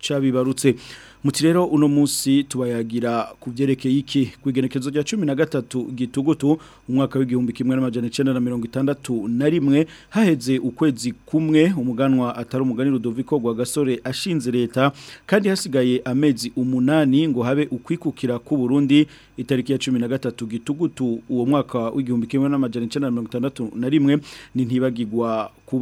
cyabibarutse muti uno musi tubayagira kubyerekeye iki ku igenekerezo rya cumi na gatatu gitugutu umwaka w'igihumbi kimwe n'amajyana icyenda na mirongo itandatu na rimwe haheze ukwezi kumwe umuganwa atari umugani Rudoviko gasore ashinze leta kandi hasigaye amezi umunani ngo habe ukwikukira ku Burundi itariki ya cumi na gatatu gitugutu uwo mwaka w'igihumbi kimwe n'amajyana icyenda na mirongo itandatu na rimwe ni ntibagirwa ku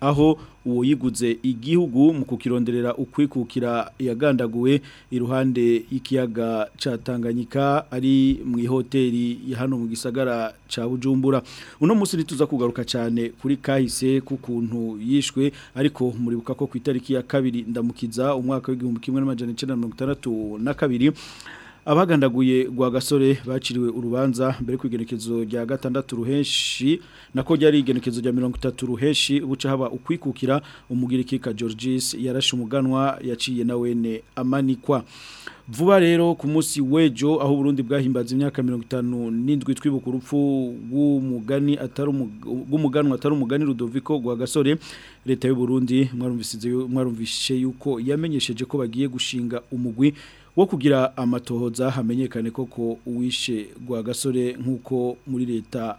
aho uwoyiguze igihugu mu kukironderera ukwikukira yagandaguwe iruhande ikiyaga ca Tanganyika ari mu ihoteli hano mu gisagara ca Bujumbura uno munsi nituza kugaruka cyane kuri kahise kukuntu yishwe ariko muribuka ko ku itariki ya kabiri ndamukiza umwaka w'igihumbi kimwe n'amajana 1962 abagandaguye gwa gasore baciriwe urubanza mbere kwigenekezo rya gatandatu ruheshi nako ryari igenekezo rya 30 ruheshi buca haba ukwikukira umugirikika Georges yarashe umuganwa yaciye na wene amanikwa vuba rero ku munsi w'ejo aho Burundi bwahimbaza imyaka 57 twibuka urupfu rw'umugani atari rw'umuganwa atari umugani Rudoviko gwa gasore leta y'u Burundi mwarumvise mwarumvishe yuko yamenyesheje ko bagiye gushinga umugwi wo kugira amatohoza hamenyekane koko uwishe rwa gasore nk'uko muri leta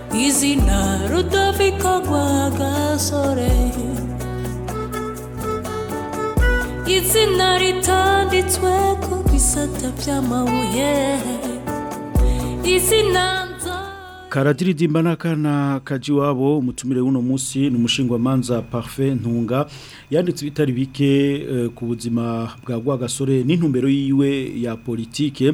izina rudafika gasore izina ritanditswe ku bisata by'amabuye izina karadiridimba n'akana kajiwabo umutumire w'uno munsi ni umushingwamanza Parfait ntunga yanditse bitari bike eh, ku buzima bwa rwagasore n'intumbero yiwe ya politike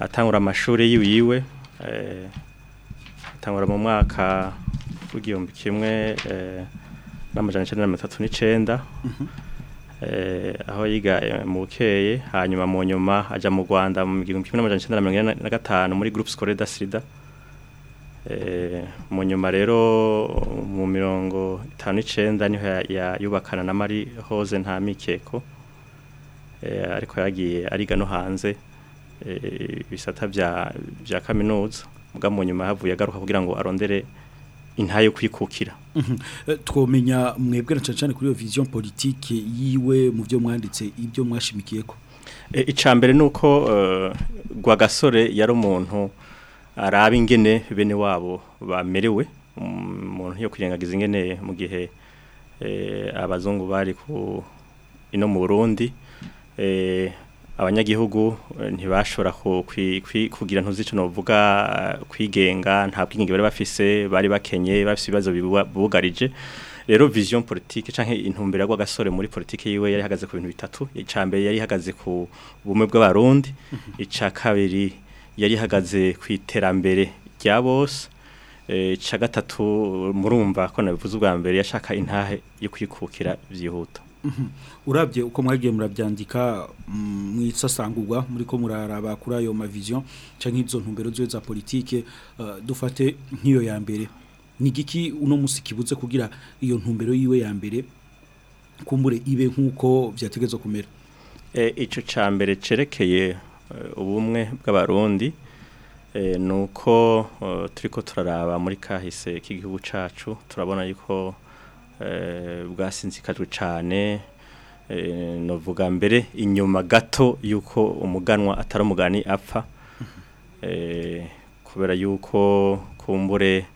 atangura amashuri eh atangura mu mwaka w'igihumbi kimwe eh na mirongo eh aho yiga mu bukeye hanyuma mu nyuma ajya mu rwanda mu 1995 muri n'amajana icyenda na mm muri Eh, mu nyuma rero mu mirongo itanu n'icyenda niho yubakana na mari hoze nta mikeko eh, ariko yagiye ariga no hanze eh, ibisata bya kaminuza mbwa mu nyuma yavuye agaruka kugira ngo arondere intayo kwikukira twomenya mwebwe na cyane kuri iyo vision politike yiwe mu byo mwanditse ibyo mwashimikiye ko icya mbere ni uko rwagasore yari umuntu araba ingene bene wabo bamerewe mm, umuntu yo kwirengagiza ingene mu gihe eh, abazungu bari ku ino mu Burundi eh, abanyagihugu eh, ntibashobora kugira ntuzico novuga kwigenga nta bwinginge bari bafise bari bakenye bafise ibibazo bibugarije rero vision politique canke intumbero ya gasore muri politique yiwe yari hagaze ku bintu bitatu icambere yari hagaze ku bumwe bw'abarundi mhm. ica kabiri yari ihagaze ku iterambere rya bose eh, cya gatatu murumva ko nabivuze ubwa mbere yashaka intahe yo kwikukira byihuta mhm. urabye uko mwagiye murabyandika mu mm, isasangurwa muri ko muraraba kuri ayo maviziyo cyangwa izo ntumbero ziwe za politike eh, dufate nk'iyo ya mbere ni igiki uno munsi kibuze kugira iyo ntumbero yiwe ya mbere kumbure ibe nk'uko byategereza kumera eh, icyo cya mbere cerekeye Eh, ubumwe bw'abarundi eh, nuko uko eh, turiko turaraba muri kahise k'igihugu cacu turabona yuko bwasinzikajwe cyane novuga mbere inyuma gato y'uko umuganwa atari umugani apfa kubera yuko kumbure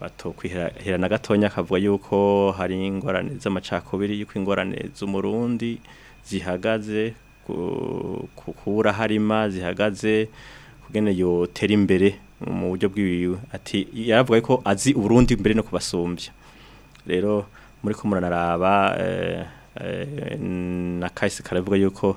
batokwiherana gatonya akavuga yuko hari ingorane z'amacakubiri yuko ingorane z'umurundi zihagaze kukura harima zihagaze kugene yotera imbere mu buryo bwiwe ati yaravuga ko azi uburundi mbere no kubasumbya rero muri ko muranaraba na eh, eh, kaise karavuga yuko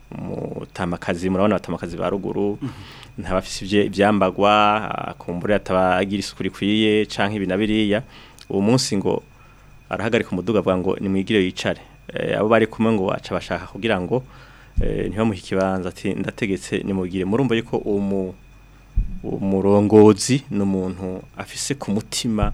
umutamakazi murabona abatamakazi ba ruguru mm-hmm. ntabafise ibyambagwa akumbura ah, ataba agira isuku rikwiye cyangwa ibi na biriya uwo munsi ngo arahagarika umuduga bwa ngo nimwigire yicare eh, abo bari kumwe ngo waca bashaka kugira ngo eh, niho ntibamuhe ikibanza ati ndategetse nimugire murumva yuko umu murongozi n’umuntu afise ku mutima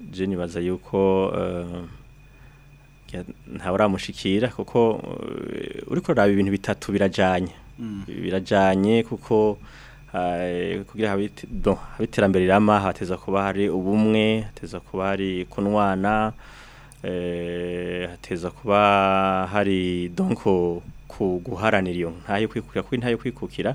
je nibaza yuko eh, ntawe uramushikira kuko eh, uri kuraba ibintu bitatu birajyanye mm. birajyanye kuko Eh, kugira habe iterambere hateza kuba hari ubumwe hateza kuba hari kunwana eh, hateza kuba hari donko guharanira iyo ntayo kwikukira kuko ntayo kwikukira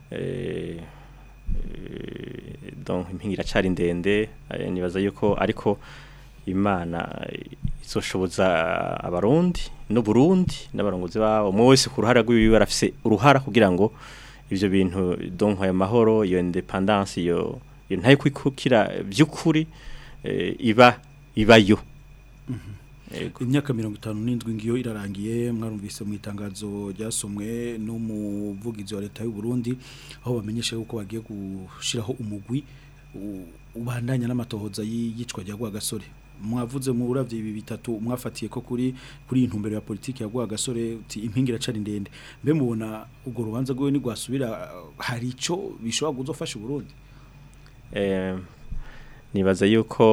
donc impingira ndende nibaza yuko ariko imana izoshoboza abarundi no Burundi n'abarongozi babo mu wese ku ruhara rw'ibi barafise uruhara kugira ngo ibyo bintu donko ya mahoro iyo indepandansi iyo ntayo kwikukira by'ukuri eh, iba ibayo mhm. imyaka mirongo itanu n'indwi ngiyo irarangiye mwarumvise mu itangazo ryasomwe n'umuvugizi wa leta y'u Burundi aho bamenyesha uko bagiye gushyiraho umugwi ubandanya n'amatohoza y'iyicwa rya gasore mwavuze mu urabye ibi bitatu mwafatiye ko kuri kuri intumbero ya politiki yagwa gasore uti impingira cari ndende mbe mubona ugo rubanza gwe ni gwasubira eh, hari ico bishobora guzofasha Burundi nibaza yuko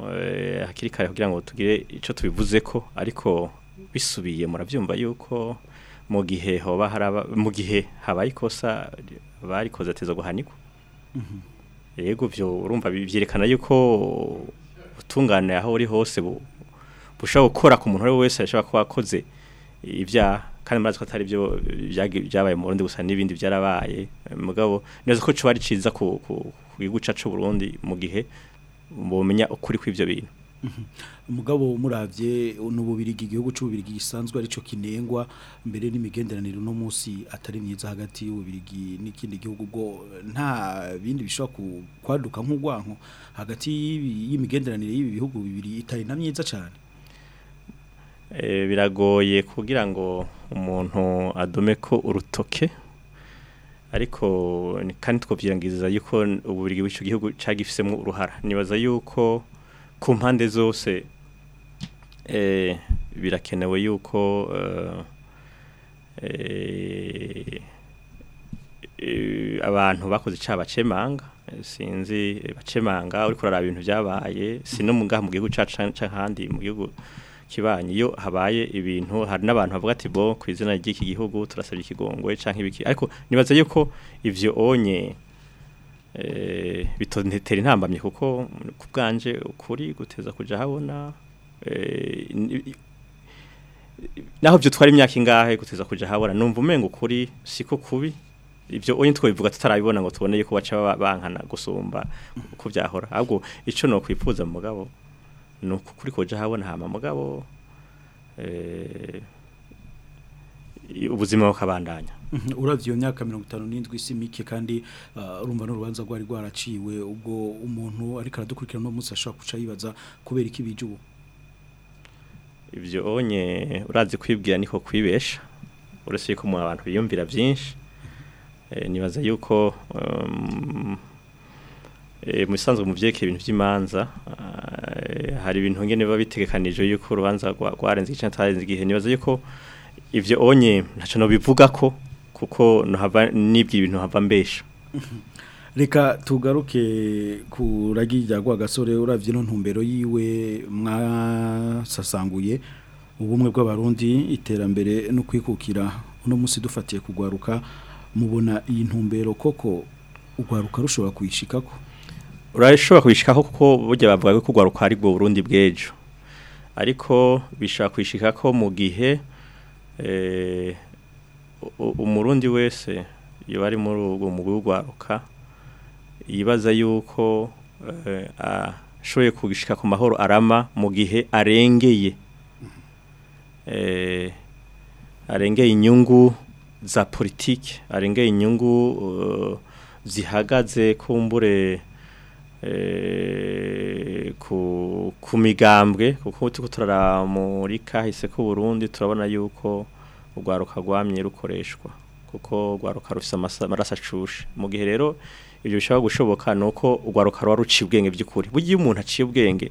eh, hakiri kare kugira ngo tugire ico tubivuze ko ariko bisubiye muravyumva yuko mu gihe hoba haraba mu gihe habaye ikosa barikoze ateza guhanikwa mhm. yego byo urumva byerekana yuko ubutungane aho uri hose bushobora gukora ku muntu wese ashobora kuba akoze ibyaha kandi murazi ko atari byo byabaye mu Burundi gusa n'ibindi byarabaye mugabo neza ko cyo ari ciza ku gihugu cyacu Burundi mu gihe bumenya ukuri kw'ibyo bintu mugabo umurabye n'ububirigi igihugu c'ububirigi gisanzwe aricyo kinengwa mbere n'imigenderanire no munsi atari myiza hagati y'ububirigi n'ikindi gihugu ubwo nta bindi bishobora kwaduka nk'urwanko hagati y'imigenderanire y'ibi bihugu bibiri itari na myiza cyane eh, biragoye kugira ngo umuntu adome ko urutoke ariko kandi twovyirangiza yuko ububirigi bw'icyo gihugu cyagifisemo uruhara nibaza yuko ku mpande zose eh, birakenewe yuko eh, eh, abantu bakoze icyaha bacemanga sinzi bacemanga uri kurara ibintu byabaye si no mu ngaha mu gihugu cyacu cy'ahandi mu gihugu kibanyi iyo habaye ibintu hari n'abantu bavuga ati bo ku izina ry'iki gihugu turasabye ikigongwe cyangwa ibiki ariko nibaza yuko ibyo onye Eh, bitotera intambamye kuko ku bwanje ukuri guteza kuja habona eh, naho byo twari imyaka ingahe guteza kuja habona numva umengo ukuri siko kubi ibyo uyu twabivuga tutarabibona ngo tuboneye ko bacha bankana gusumba uko byahora ahubwo ico ni ukwifuza mugabo no kuri koja habona hama mugabo eh, ubuzima bukabandanya Mhm. urabye iyo myaka mirongo itanu n'indwi si mike kandi uh, urumva n'urubanza rwari rwaraciwe ubwo umuntu ariko aradukurikirana uno munsi ashobora guca yibaza kubera iki bije ubu ibyo onye urazi kwibwira niko kwibesha uretse yuko umuntu abantu biyumvira byinshi eh, nibaza yuko um, eh, mu bisanzwe mu byerekeye ibintu by'imanza eh, hari ibintu ngene biba bitegekanije yuko urubanza rwarenze igice cyangwa igihe nibaza yuko ibyo onye ntacyo bivuga ko kuko nibwira ibintu hava mbesha reka tugaruke kuragira rwa gasore urabye ntumbero yiwe mwasasanguye ubumwe bw'abarundi iterambere no kwikukira uno munsi dufatiye kugwaruka mubona iyi ntumbero koko ugaruka rushobora kuyishikako urashobora kuyishikaho kuko burya bavuga ko kugwaruka ari bwo Burundi bw'ejo ariko bishaka ko mu gihe eh umurundi wese iyo ari muri ubwo mu rwaruka yibaza yuko eh, ashoboye kugishika ku mahoro arama mu gihe arengeye eh, arengeye inyungu za politiki arengeye inyungu eh, zihagaze ku kumbure ku migambwe kuko turara muri kahise k'uburundi turabona yuko urwaruka rwamye rukoreshwa kuko urwaruka rufite amaraso acushe mu gihe rero ibyo bishobora gushoboka ni uko urwaruka ruba ruciye ubwenge by'ukuri burya iyo umuntu aciye ubwenge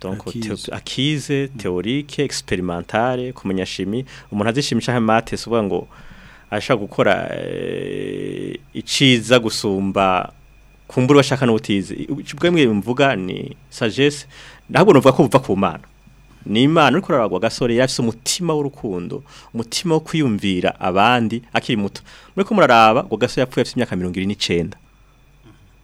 donc akize théorique expérimentale kumenya chimie umuntu azishimisha ha maths uvuga ngo ashaka gukora eh, iciza gusumba kumbura bashaka n'ubutize ubwo mvuga ni sagesse ntabwo numva ko buva ku mana ni imana uri kuraragwa agasore yafise umutima w'urukundo umutima wo kwiyumvira abandi akiri muto muri ko muraraba ngo gasore yapfuye afite imyaka mirongo irindwi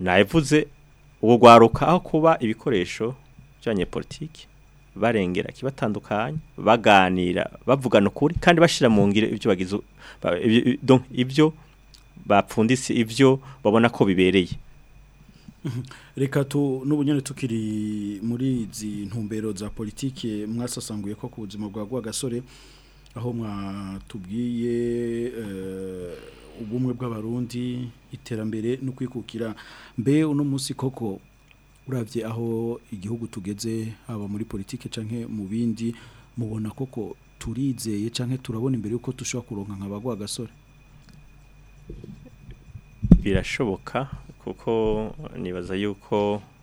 navuze ubu rwaruka aho kuba ibikoresho politiki barengera kibatandukanye baganira bavugana ukuri kandi bashyira mu ngiro ibyo bagize ibyo bapfunditse ibyo babona ko bibereye reka tu n'ubunyene tukiri muri izi ntumbero za politike mwasasanguye ko ku buzima bwa gasore aho mwatubwiye eh, ubumwe bw'abarundi iterambere no kwikukira mbe uno munsi koko urabye aho igihugu tugeze haba muri politike canke mu bindi mubona koko turizeye canke turabona imbere yuko dushobora kuronka nk'abagwa gasore birashoboka kuko nibaza yuko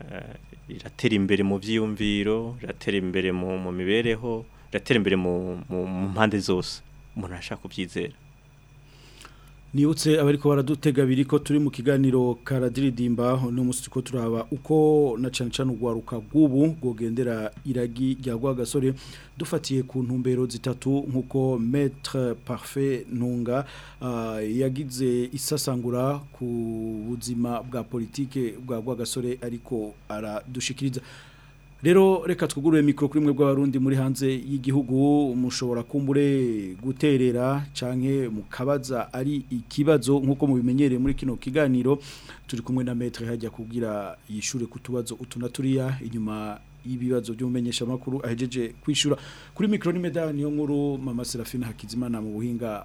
Eh, iratera imbere mu byiyumviro riratera imbere mu mibereho riratera imbere mu mpande zose umuntu arashaka kubyizera Niyutse abariko baradutega biri ko turi mu kiganiro karadiridimba no musi ko turaba uko na cyane cyane ugwaruka gubu gogendera iragi rya gasore dufatiye ku ntumbero zitatu nkuko maître parfait ntunga uh, yagize isasangura ku buzima bwa politique bwa gasore ariko aradushikiriza rero reka twugurure mikoro kuri mwe bw'abarundi muri hanze y'igihugu umushobora kumbure guterera canke mukabaza ari ikibazo nkuko mubimenyereye muri kino kiganiro turi kumwe na maître hajya kugira yishure kutubazo utuna turiya inyuma ibibazo by'umenyesha makuru ahejeje kwishura kuri mikoro ni medal niyo nkuru mama Serafina Hakizimana mu buhinga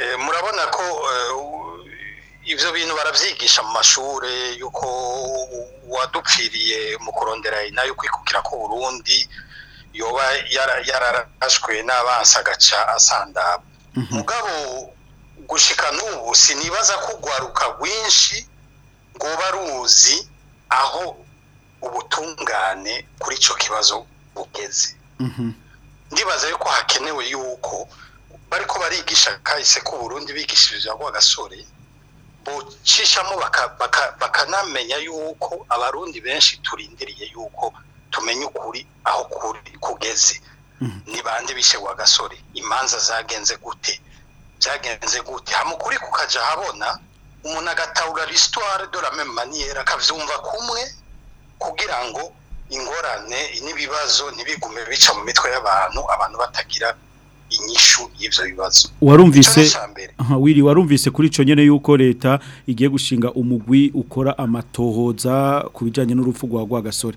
eh, murabona ko eh, ibyo bintu barabyigisha mu mashuri yuko uwadupfiriye mu kurondera inayo kwikukira ko Burundi yoba yararashwe n'abansi agaca asandaba mhm. mugabo gushika n'ubu sinibaza ko urwaruka rwinshi ngo ruzi aho ubutungane kuri icyo kibazo bugeze mhm. ndibaza yuko hakenewe yuko bari ko barigisha kahise k'uburundi bigishiriza ko agasore bucishamo bakanamenya yuko abarundi benshi turindiriye yuko tumenya ukuri aho kugeze mhm. ni bande bishe wa gasore imanza zagenze gute byagenze gute hamukuri kukaja habona umuntu agatahura lisitware dore ame maniyeri akabyumva kumwe kugira ngo ingorane n'ibibazo ntibigume bica mu mitwe y'abantu abantu batagira inyishu y'ibyo bibazo warumvise wiri warumvise kuri icyo nyine y'uko leta igiye gushinga umugwi ukora amatohoza ku bijyanye n'urupfu rwa gasore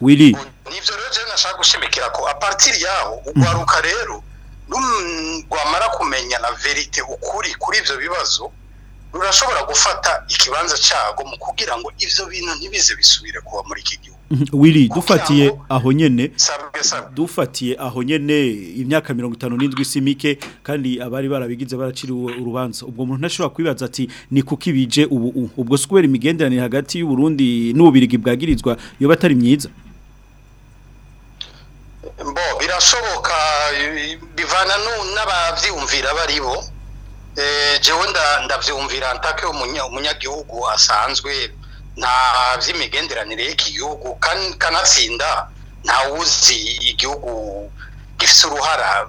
wiri nibyo rero rero nashaka gushimikira ko apatiri yaho ugwaruka mhm. rero rwamara kumenya na verite ukuri kuri ibyo bibazo rurashobora gufata ikibanza cyago mu kugira ngo ibyo bintu ntibize bisubire kuba muri iki gihugu mhm. wiri dufatiye aho nyene dufatiye aho nyene imyaka 57 simike kandi abari barabigize baraciriwe urubanza ubwo muntu ntashobora kwibaza ati ni kukibije ubu ubwo skwere imigenderanire hagati y'u Burundi n'ububirigi bwagirizwa yo atari myiza mbo birashoboka bivana n'abavyumvira baribo Eh, jewe ndabyumvira ntake umunyagihugu asanzwe nta by'imigenderanire y'iki gihugu kanatsinda ntawuzi igihugu gifite uruhara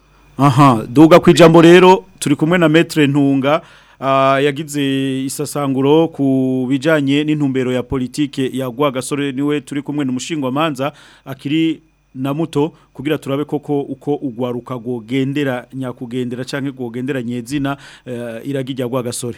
aha duga ku ijambo rero turi kumwe na metre ntunga ah, yagize isasanguro ku bijyanye n'intumbero ya politike ya gasore niwe turi kumwe n’umushingo amanza akiri na muto kugira turabe koko uko ugwaruka gogendera nyakugendera cyangwa gogendera nyezina eh, iragijya gasore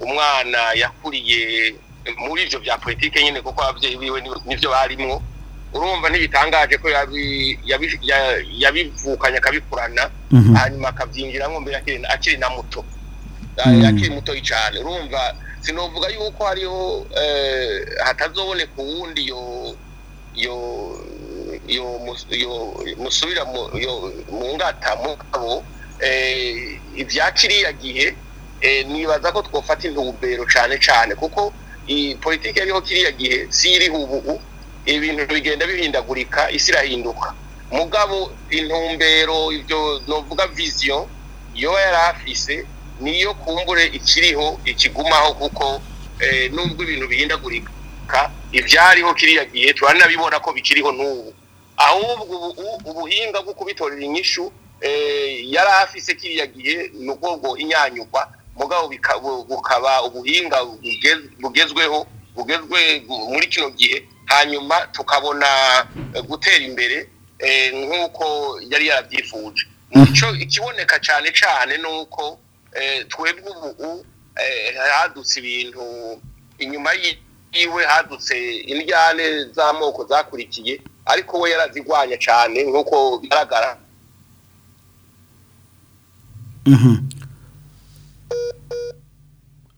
umwana yakuriye muri ibyo bya politiki nyine kuko ababyeyi biwe nibyo barimo urumva ntibitangaje ko yabivukanye akabikurana mhm. hanyuma akabyinjiramo mbere akiri na muto Mm. yakiri mutoya cyane urumva sinovuga yuko hariho eh, hatazoboneka uwundi yo yo yo musubira mu ngata mu eh, ibya kiriya gihe eh, nibaza ko twafata intumbero cyane cyane kuko iyi politiki yariho kiriya gihe si iriho ubu ibintu bigenda bihindagurika isi irahinduka mugabo intumbero ibyo novuga viziyo yo yari afise niyo kumbure ikiriho ikigumaho kuko eh, nubwo ibintu bihindagurika ibyariho kiriya gihe turanabibona ko bikiriho n'ubu ahubwo ubuhinga bwo kubitorera inyishu eh, yari afise kiriya gihe ni ubwoko inyanyugwa mugabo bukaba ubuhinga bugezweho bugezwe muri kino gihe hanyuma tukabona eh, gutera imbere nk'uko yari yarabyifuje icyo ikiboneka cyane cyane ni uko Eh, twebwe ubu eh, hadutse ibintu inyuma yiwe hadutse indyane z'amoko zakurikiye ariko we yarazigwanya cyane nk'uko bigaragara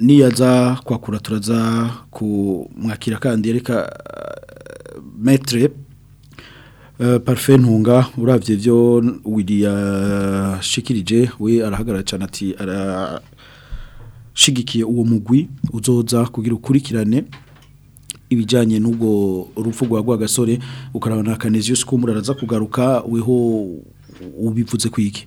niyaza kwakura turaza kumwakira kandi reka metere euh, parufe ntunga urabye byo wiriyashikirije we arahagarara cyane ati ushigikiye uwo mugwi uzoza kugira ukurikirane ibijyanye n'ubwo rupfu rwa gasore ukarabona akanezi yose ukumura araza kugaruka weho ubipfutse kwiki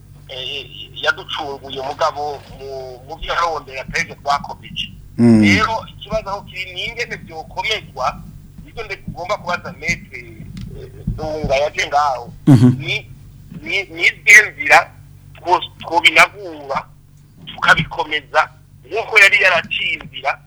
Eh, eh, yaducunguye umugabo mu byo yarondera atari twakomeje hmm. rero ikibazo aho kiri ni ingene byokomezwa nibyo ndetse kubaza metre eh, dunga yaje ngaho mhm. ni izihe twobinagura tukabikomeza nk'uko yari yaraciye inzira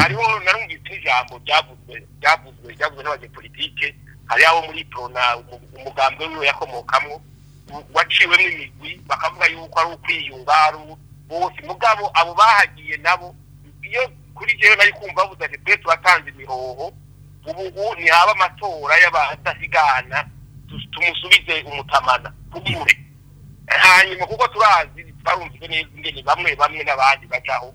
hariho mhm. narumvise n'ijambo ryavuzwe ryavuzwe ryavuzwe n'abanyepolitike hari abo muri prona umugambwe wiwe yakomokamwo waciwemo imigwi bakavuga yuko ari ukwiyunga ari bose mugabo abo bahagiye nabo iyo kuri njyewe nari kumva bavuze ati twe turatanze imihoho ubu ubu ntihaba amatora y'abadasigana tumusubize umutamana kugure hanyuma kuko turazi twarumvise neza ingene bamwe bamwe n'abandi bacaho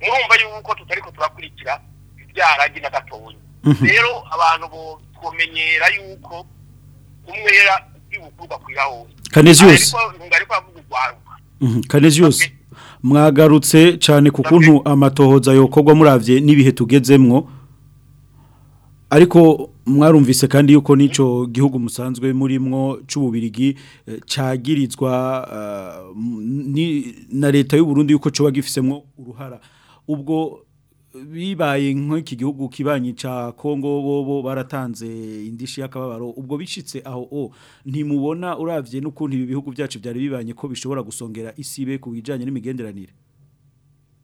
murumva yuko tutari ko turakurikira ibyaragi na gatoya mhm. rero abantu twamenyera yuko umwera ibuku bakwira hose kanezi ariko avuga urwaruka mhm. kanezi yose mwagarutse cyane ku kuntu amatohoza yokorwa murabye n'ibihe tugezemwo ariko mwarumvise kandi yuko n'icyo gihugu musanzwe murimwo cy'ububirigi eh, cyagirizwa eh, na leta y'u Burundi yuko cyoba gifisemo uruhara ubwo bibaye nk'iki gihugu kibanyi cya kongo bobo baratanze indishi y'akababaro ubwo bishyitse aho o oh, ntimubona urabye n'ukuntu ibi bihugu byacu byari bibanye ko bishobora gusongera isibe ku bijyanye n'imigenderanire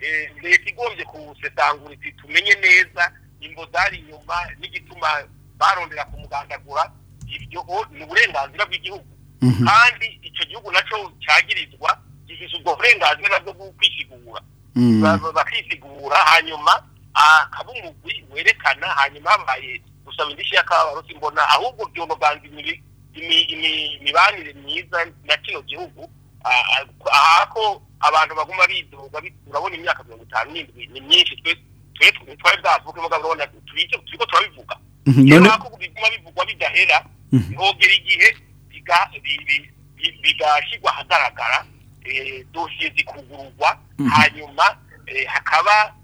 eh, leta igombye kuwusesangura iti tumenye neza imbodari inyuma n'igituma barondera kumugandagura ibyo ni uburenganzira bw'igihugu mhm. kandi icyo gihugu nacyo cyagirizwa gifite ubwo burenganzira bwo kwisigura Mm. bakisigura hanyuma akabumugwi werekana hanyuma habaye gusaba indishyi y'akabarutse mbona ahubwo byungo bwanze imibanire myiza na kino gihugu ahako abantu baguma biduga urabona imyaka mirongo itanu n'indwi ni myinshi twari bwavuga mugabo urabona turiko turabivuga rero mm-hmm. hako biguma bivugwa bidahera ntogera mm-hmm. igihe bigashyirwa ahagaragara dosiye zikugururwa hanyuma eh, hakaba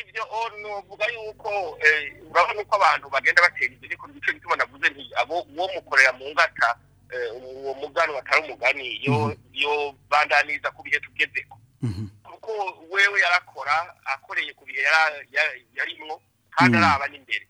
ibyo nuvuga yuko eh, urabona uko abantu bagenda batera imbere ku gice gituma navuze nti abo uwo mukorera mu ngata eh, uwo mugani atari umugani yo mhm. bandaniza ku bihe tugezeko mhm. kuko wewe yarakora akoreye ku bihe yarimwo kandi mhm. araba n'imbere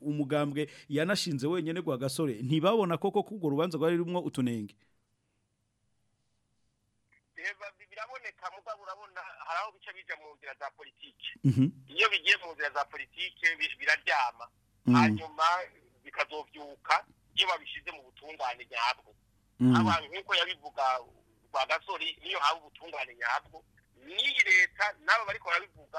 umugambwe yanashinze wenyene gwa gasore ntibabona koko kugura rubanza rwari rumwe utunenge biraboneka mugabo urabona hari aho bica bijya mu nzira za politiki mhm. iyo bigiye mu nzira za politiki biraryama mhm. hanyuma bikazobyuka iyo babishyize mu butungane nyabwo mhm. nk'uko yabivuga gasore niyo haba ubutungane nyabwo n'iyi leta n'abo bari barabivuga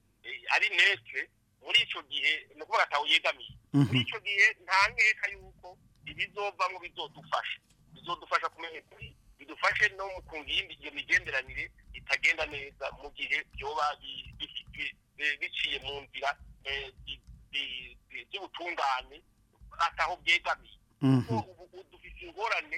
e, ari menshi muri icyo gihe ni ukuvuga atawuyegamiye muri icyo gihe nta nkeka y'uko ibizovamo bizodufasha bizodufasha kumenya ukuri bidufashe no mu kunga iyo migenderanire itagenda neza mu gihe byoba biciye mu nzira eh, by'ubutungane ataho bwegamiye mhm. dufite ingorane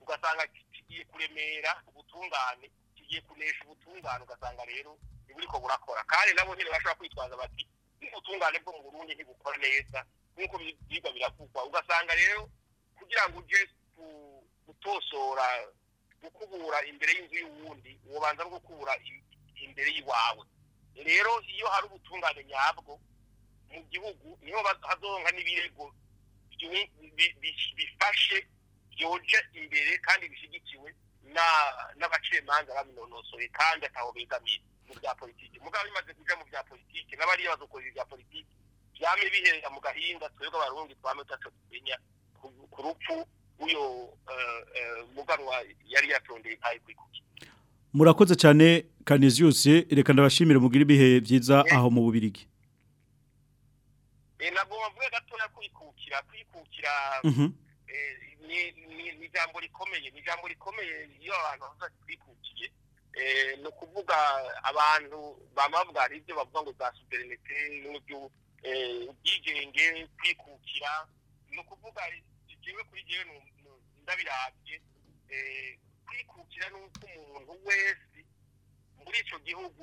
ugasanga kigiye kuremera ubutungane kigiye kunesha ubutungane ugasanga rero ntiburiko burakora kandi nabo nyine bashobora kwitwaza bati n'ubutungane bwo mu burundi ntibukora neza nk'uko ibyigwa biravugwa ugasanga rero kugira ngo uje gutosora gukubura imbere y'inzu y'uwundi ubanza no gukubura imbere y'iwawe rero iyo hari ubutungane nyabwo mu gihugu niho hazonka n'ibirego bifashe byoje imbere kandi bishyigikiwe n'abacamanza babinonosoye kandi ataho begamiye mu bya politiki mugabo bimaze kuja mu bya politiki n'abariya bazokora ibya politiki byame biherera mu gahinda twebwe abarundi twame utaco ku rupfu w'uyu eh, eh, muganwa yari yatondeye ayikwiye murakoze cyane kaniziyusi reka ndabashimire mugire ibihe byiza aho mu bubirigi eh, ntabwo bavuga gatoya kwikukira kwikukira mhm. ni ijambo rikomeye ni ijambo rikomeye iyo abantu bavuga ati twikukiye ni abantu bavuga ibyo bavuga ngo za superinete n'uburyo ubwigenge kwikukira ni ukuvuga jewe kuri jewe ndabirabye eh, kwikukira n'uko umuntu wese muri icyo gihugu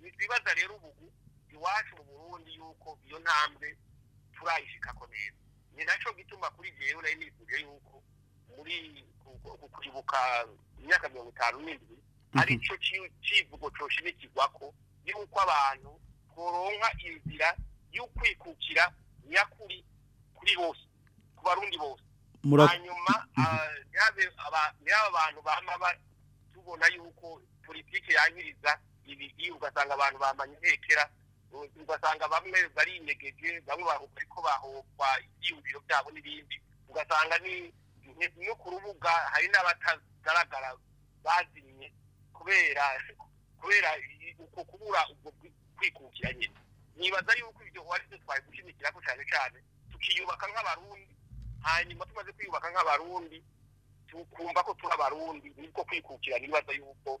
ni rero ubu iwacu mu burundi yuko iyo ntambwe turayishikako neza ni nacyo gituma kuri jyewe nari nifuje yuko muri kwibuka imyaka mirongo itanu n'indwi mhm. aricyo kivugo coshimikirwa ko yuko abantu tworonka inzira y'ukwikukira nyakuri kuri bose ku barundi bose hanyuma ah, yaba abantu bahama tubona yuko politiki yangiriza ibi ugasanga abantu bamanye intekera ugasanga bamwe barinyegeje bamwe bariko bahopfa ibyiyumviro byabo n'ibindi ugasanga ni no ku rubuga hari n'abatagaragara bazinye kubera kubera uko kubura ubwo kwikukira nyine nibaza yuko ibyo wari twari gushimikira cyane cyane tukiyubaka nk'abarundi hanyuma tumaze kwiyubaka nk'abarundi tukumva ko turi abarundi nibwo kwikukira ibibazo yuko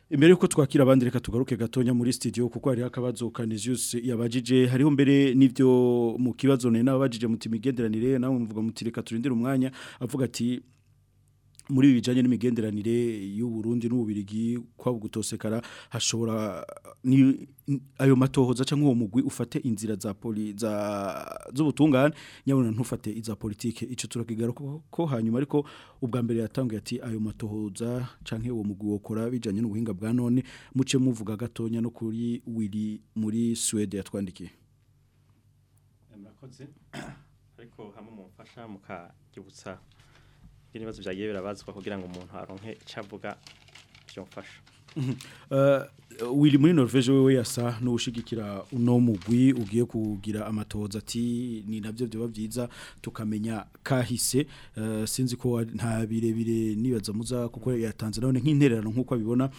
Imbere yuko twakira abandi reka tugaruke gatonya muri studio kuko hari akabazo Canisius yabajije hariho mbere nivyo mu kibazo ne nabajije muti nawe mvuga muti reka umwanya avuga ati muri ibi bijyanye n'imigenderanire y'uburundi n'ububirigi kwa gutosekara hashobora ayo matohoza cyangwa uwo mugwi ufate inzira za Poli z'ubutungane nyabona ntufate iza politike icyo turakigara ko hanyuma ariko ubwa mbere yatanguye ati ayo matohoza cyangwa uwo mugwi wokora bijyanye n'ubuhinga bwa none muce muvuga gatonya no kuri wiri muri suwede yatwandikiye murakoze ariko hamwe mu mfasha mukakibutsa ibibazo byagiye birabazwa kugira ngo umuntu aronke icyo avuga byomfasha eh, wiri muri norvege wewe yasa n'ushigikira uno mugwi ugiye kugira amatoza ati ni nabyo byaba byiza tukamenya kahise eh, sinzi ko nta birebire nibaza muza kuko yatanze none nk'intererano nk'uko abibona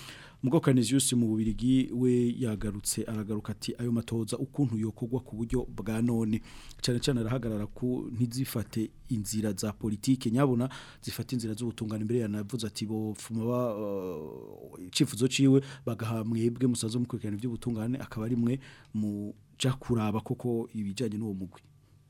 Mugo Canisius mu Bubiligi we yagarutse aragaruka ati ayo matoza ukuntu yokogwa ku buryo bwa none cyane cyane arahagarara ku ntizifate inzira za politike nyabona zifata inzira z'ubutungane imbere yanavuze ati bo fuma ba uh, cifuzo ciwe bagahamwebwe musazo mukurikirana iby'ubutungane akaba ari mwe mu ja koko ibijanye n'uwo mugwi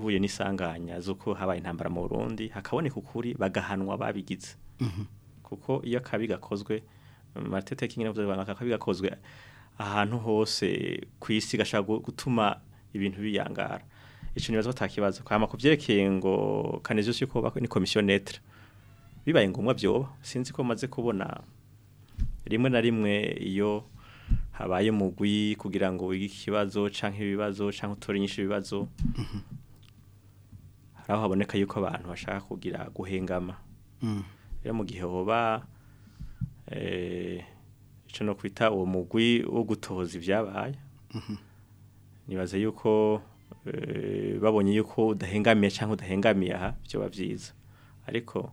barahuye n'isanganya z'uko habaye intambara mu burundi hakaboneka ukuri bagahanwa babigize mhm. kuko iyo akabi gakozwe marite tekingi navuze banaka kabi ahantu hose ku isi gashaka gutuma ibintu biyangara ico nibaza batakibaza kwama kuvyerekeye ngo Canisius yuko bako ni commission netre bibaye ngombwa byoba sinzi ko maze kubona rimwe na rimwe iyo habaye mugwi kugira ngo wige ikibazo canke ibibazo canke utore nyinshi ibibazo mm-hmm. haraho haboneka yuko abantu bashaka kugira guhengama mm. rero mu gihe hoba Eh, icyo no kwita uwo mugwi wo gutoza ibyabaye mhm. nibaza yuko eh, babonye yuko udahengamiye cyangwa udahengamiye aha byaba byiza ariko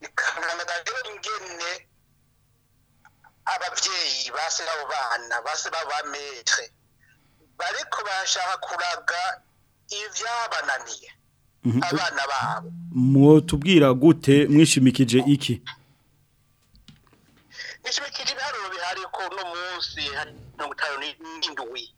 bikananaga rero ingene ababyeyi base babo bana base babametre bariko bashaka kuraga ivyabananiye mhm. abana babo mwotubwira gute mwishimikije iki nishimikije ibiharuro bihari ko uno munsi hari mirongo itanu n'indwi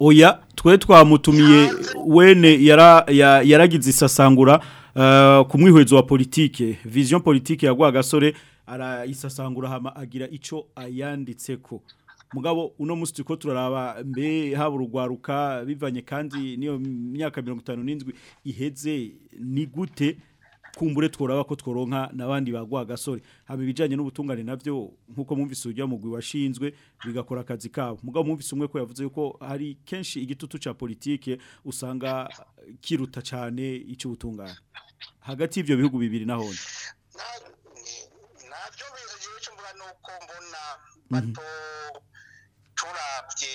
oya twe twamutumiye wene yaragize isasangura uh, ku mwihwezo wa politike Vision politike ya gasore arayisasangura hama agira icyo ayanditse ko mugabo uno munsi turi turaraba mbe haba urugwaruka bivanye kandi n'iyo myaka mirongo itanu n'indwi iheze ni gute kumbure tworaba ko tworonka nabandi bagwa gasore haba ibijanye n'ubutungane navyo nkuko mumvise urya mugwi washinzwe bigakora akazi kabo mugabo mumvise umwe ko yavuze yuko hari kenshi igitutu ca politique usanga kiruta cyane ico ubutungane hagati y'ivyo bihugu bibiri na navyo bigiye cyo mvuga nuko mbona mhm. bato turabye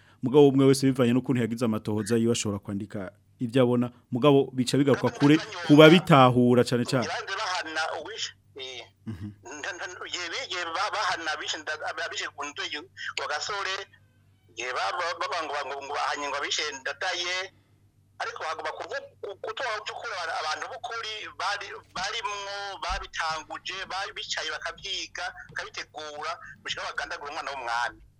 mugabo umwe wese bivanye n'ukuntu yagize amatohoza yiwe ashobora kwandika ibyo abona mugabo bica bigaruka kure kuba bitahura cyane cyane ariko bagomba kutuba abantu b'ukuri barimwo babitanguje bicaye bakabyiga bakabitegura gushyiraho bakandagura umwana w'umwami mm.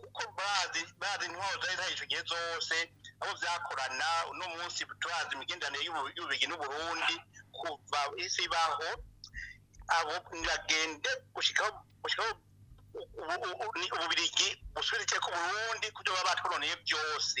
kuko bazi bazi intwaro zari zahishe igihe zose aho byakorana uno munsi turazi imigenderanire y'ububigi n'uburundi kuva isi baho abo bagende gushikaho ububirigi gusubira icyo ku burundi baba batwononeye byose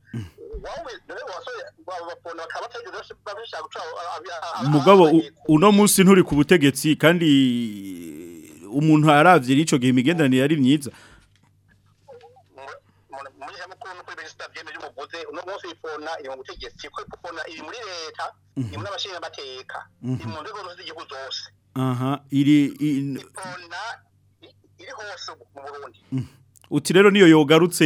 wowe uno munsi nturi ku butegetsi kandi eh, umuntu yaravye n'ico gihe imigenderanire yari myiza aha iri ziri hose mu burundi uti rero niyo yogarutse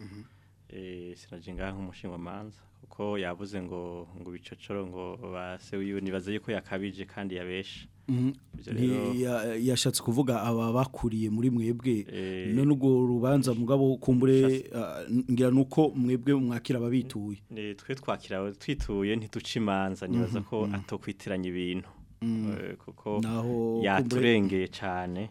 mhm. Eh, sinajenga Manza kuko yabuze ngo ngo bicocoro ngo base nibaza yuko yakabije kandi yabesha mhm. yashatse kuvuga aba bakuriye muri mwebwe eh. none n’ubwo rubanza mugabo kumbure ah, ngira nuko mwebwe mwakira ababituye eh, twe twakira twituye ntituce nibaza mhm, ko mhm. atokwitiranya ibintu mm. kuko yaturengeye cyane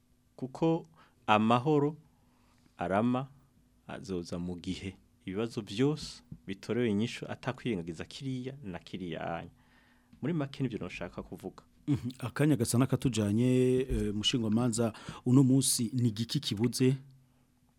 kuko amahoro arama azoza mu gihe ibibazo byose bitorewe inyishu atakwirengagiza kiriya na kiriya anya muri make n'ibyo nashaka kuvuga akanya gasa n'akatujyanye mushingwamanza uno munsi ni igiki kibuze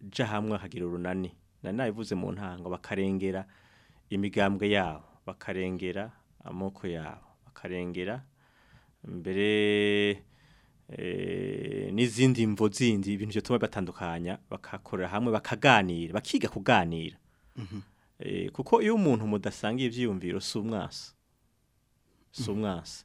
ja hamwe akagira urunani nari nabivuze mu ntango bakarengera imigambwe yabo bakarengera amoko yabo bakarengera mbere eh, n'izindi mvo zindi ibintu byatuma batandukanya bakakorera hamwe bakaganira bakiga kuganira mhm. eh, kuko iyo umuntu mudasanga ibyiyumviro si umwansi si mhm. umwansi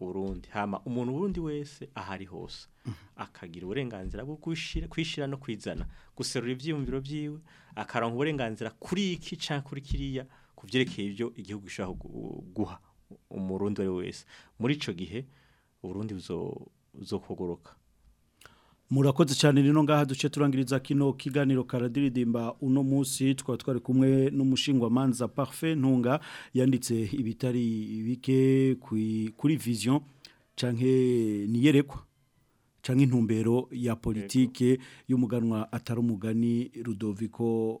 urundi hama umuntu urundi wese ahari hose mm-hmm. akagira uburenganzira bwo kwishira no kwizana guserura ivyumviro byiwe akaronka uburenganzira kuri iki canke kuri kiriya kuvyerekeye ibyo igihugu gishaka guha umurundi wese muri icyo gihe urundi buzo zo kugoroka murakoze cyane rino ngaha duce turangiriza kino kiganiro karadiridimba uno munsi twari twari kumwe n'umushingwamanza parfe ntunga yanditse ibitari bike kuri vision canke niyerekwa canke intumbero ya politike y'umuganwa atari umugani Rudoviko